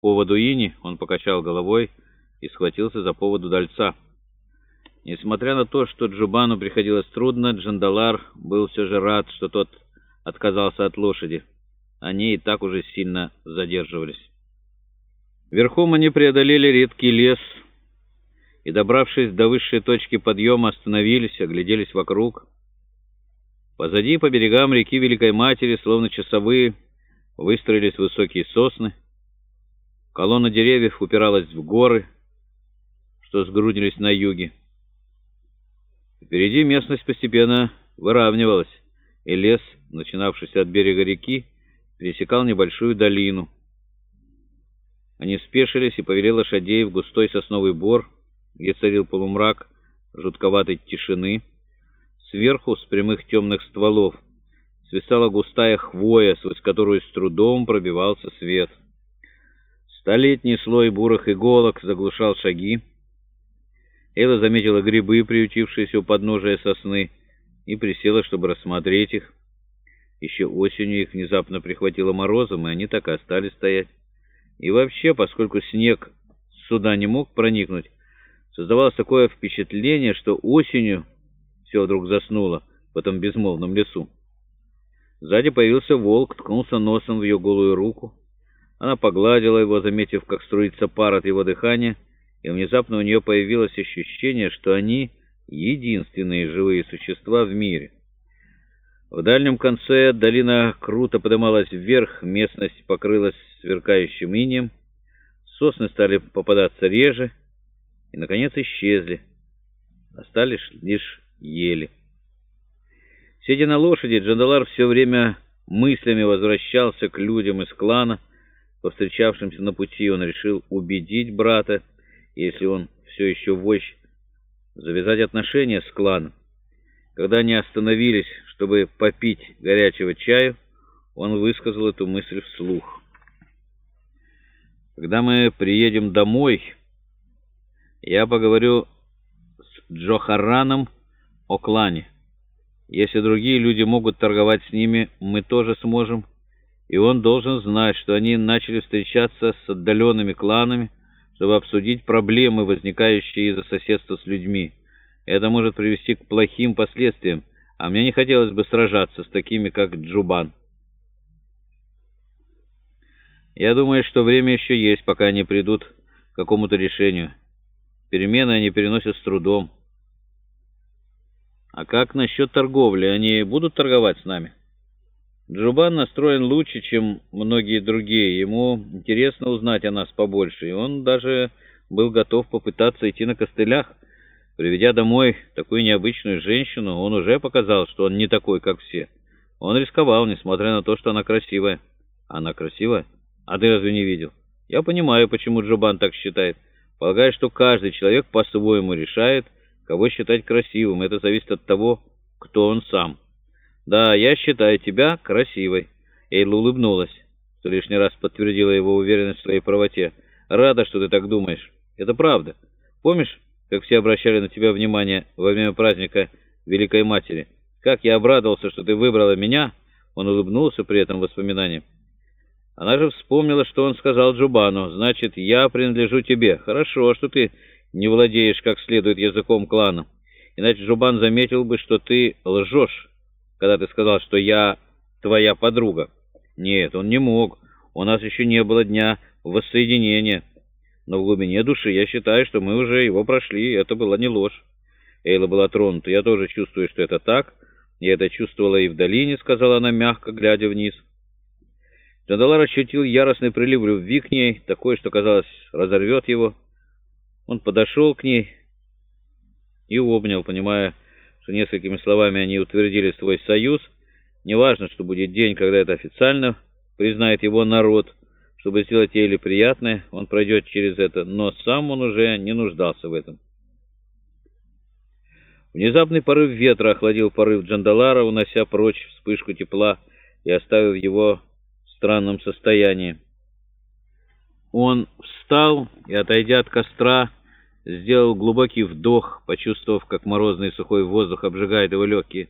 поводу Ини, он покачал головой и схватился за поводу дальца. Несмотря на то, что Джубану приходилось трудно, Джандалар был все же рад, что тот отказался от лошади. Они и так уже сильно задерживались. Верхом они преодолели редкий лес и, добравшись до высшей точки подъема, остановились, огляделись вокруг. Позади, по берегам реки Великой Матери, словно часовые, выстроились высокие сосны. Колонна деревьев упиралась в горы, что сгрудились на юге. Впереди местность постепенно выравнивалась, и лес, начинавшийся от берега реки, пересекал небольшую долину. Они спешились и повели лошадей в густой сосновый бор, где царил полумрак жутковатой тишины. Сверху, с прямых темных стволов, свисала густая хвоя, сквозь которую с трудом пробивался свет. Столетний слой бурых иголок заглушал шаги. Эва заметила грибы, приютившиеся у подножия сосны, и присела, чтобы рассмотреть их. Еще осенью их внезапно прихватило морозом, и они так и остались стоять. И вообще, поскольку снег сюда не мог проникнуть, создавалось такое впечатление, что осенью все вдруг заснуло в этом безмолвном лесу. Сзади появился волк, ткнулся носом в ее голую руку. Она погладила его, заметив, как струится пар от его дыхания, и внезапно у нее появилось ощущение, что они единственные живые существа в мире. В дальнем конце долина круто подымалась вверх, местность покрылась сверкающим инеем, сосны стали попадаться реже и, наконец, исчезли. Остались лишь ели. Сидя на лошади, Джандалар все время мыслями возвращался к людям из клана, повстречавшимся на пути, он решил убедить брата, если он все еще вождь, завязать отношения с кланом. Когда они остановились, чтобы попить горячего чаю, он высказал эту мысль вслух. «Когда мы приедем домой, я поговорю с Джохараном о клане. Если другие люди могут торговать с ними, мы тоже сможем» и он должен знать, что они начали встречаться с отдаленными кланами, чтобы обсудить проблемы, возникающие из-за соседства с людьми. Это может привести к плохим последствиям, а мне не хотелось бы сражаться с такими, как Джубан. Я думаю, что время еще есть, пока они придут к какому-то решению. Перемены они переносят с трудом. А как насчет торговли? Они будут торговать с нами? Джубан настроен лучше, чем многие другие. Ему интересно узнать о нас побольше, и он даже был готов попытаться идти на костылях. Приведя домой такую необычную женщину, он уже показал, что он не такой, как все. Он рисковал, несмотря на то, что она красивая. Она красивая? А ты разве не видел? Я понимаю, почему Джубан так считает. Полагаю, что каждый человек по-своему решает, кого считать красивым. Это зависит от того, кто он сам. «Да, я считаю тебя красивой». Эйла улыбнулась, что лишний раз подтвердила его уверенность в своей правоте. «Рада, что ты так думаешь. Это правда. Помнишь, как все обращали на тебя внимание во время праздника Великой Матери? Как я обрадовался, что ты выбрала меня?» Он улыбнулся при этом воспоминаниям. Она же вспомнила, что он сказал Джубану. «Значит, я принадлежу тебе. Хорошо, что ты не владеешь как следует языком клана. Иначе Джубан заметил бы, что ты лжешь» когда ты сказал, что я твоя подруга. Нет, он не мог. У нас еще не было дня воссоединения. Но в глубине души я считаю, что мы уже его прошли, это была не ложь. Эйла была тронута. Я тоже чувствую, что это так. Я это чувствовала и в долине, сказала она, мягко глядя вниз. Джандалар ощутил яростный прилив любви к ней, такой, что, казалось, разорвет его. Он подошел к ней и обнял, понимая, что несколькими словами они утвердили свой союз. Неважно, что будет день, когда это официально признает его народ. Чтобы сделать или приятное, он пройдет через это, но сам он уже не нуждался в этом. Внезапный порыв ветра охладил порыв Джандалара, унося прочь вспышку тепла и оставив его в странном состоянии. Он встал и, отойдя от костра, сделал глубокий вдох, почувствовав, как морозный сухой воздух обжигает его легкие.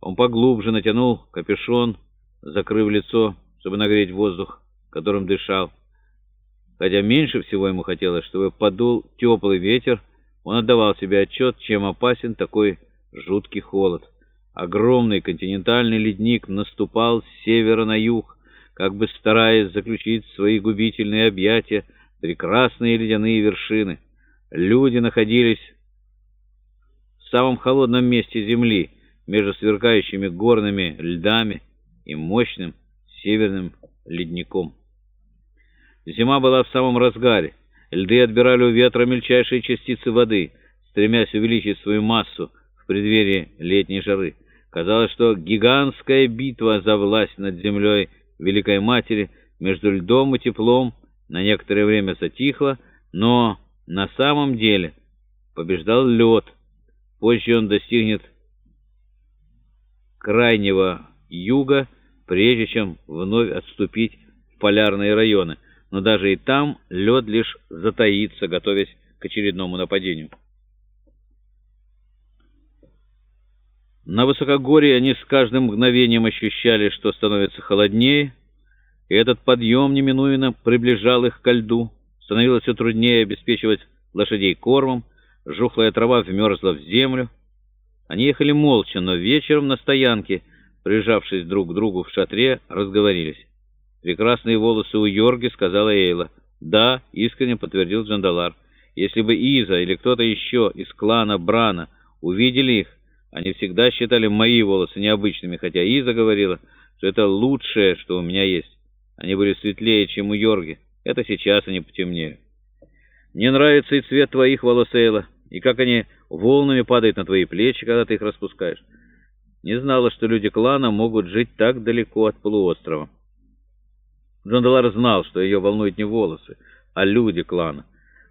Он поглубже натянул капюшон, закрыв лицо, чтобы нагреть воздух, которым дышал. Хотя меньше всего ему хотелось, чтобы подул теплый ветер, он отдавал себе отчет, чем опасен такой жуткий холод. Огромный континентальный ледник наступал с севера на юг, как бы стараясь заключить свои губительные объятия прекрасные ледяные вершины. Люди находились в самом холодном месте земли, между сверкающими горными льдами и мощным северным ледником. Зима была в самом разгаре. Льды отбирали у ветра мельчайшие частицы воды, стремясь увеличить свою массу в преддверии летней жары. Казалось, что гигантская битва за власть над землей Великой Матери между льдом и теплом на некоторое время затихла, но на самом деле побеждал лед. Позже он достигнет крайнего юга, прежде чем вновь отступить в полярные районы но даже и там лед лишь затаится, готовясь к очередному нападению. На высокогорье они с каждым мгновением ощущали, что становится холоднее, и этот подъем неминуемо приближал их ко льду. Становилось все труднее обеспечивать лошадей кормом, жухлая трава вмерзла в землю. Они ехали молча, но вечером на стоянке, прижавшись друг к другу в шатре, разговорились. «Прекрасные волосы у Йорги», — сказала Эйла. «Да», — искренне подтвердил Джандалар. «Если бы Иза или кто-то еще из клана Брана увидели их, они всегда считали мои волосы необычными, хотя Иза говорила, что это лучшее, что у меня есть. Они были светлее, чем у Йорги. Это сейчас они потемнеют. Мне нравится и цвет твоих волос, Эйла, и как они волнами падают на твои плечи, когда ты их распускаешь. Не знала, что люди клана могут жить так далеко от полуострова». Джандалар знал, что ее волнуют не волосы, а люди клана —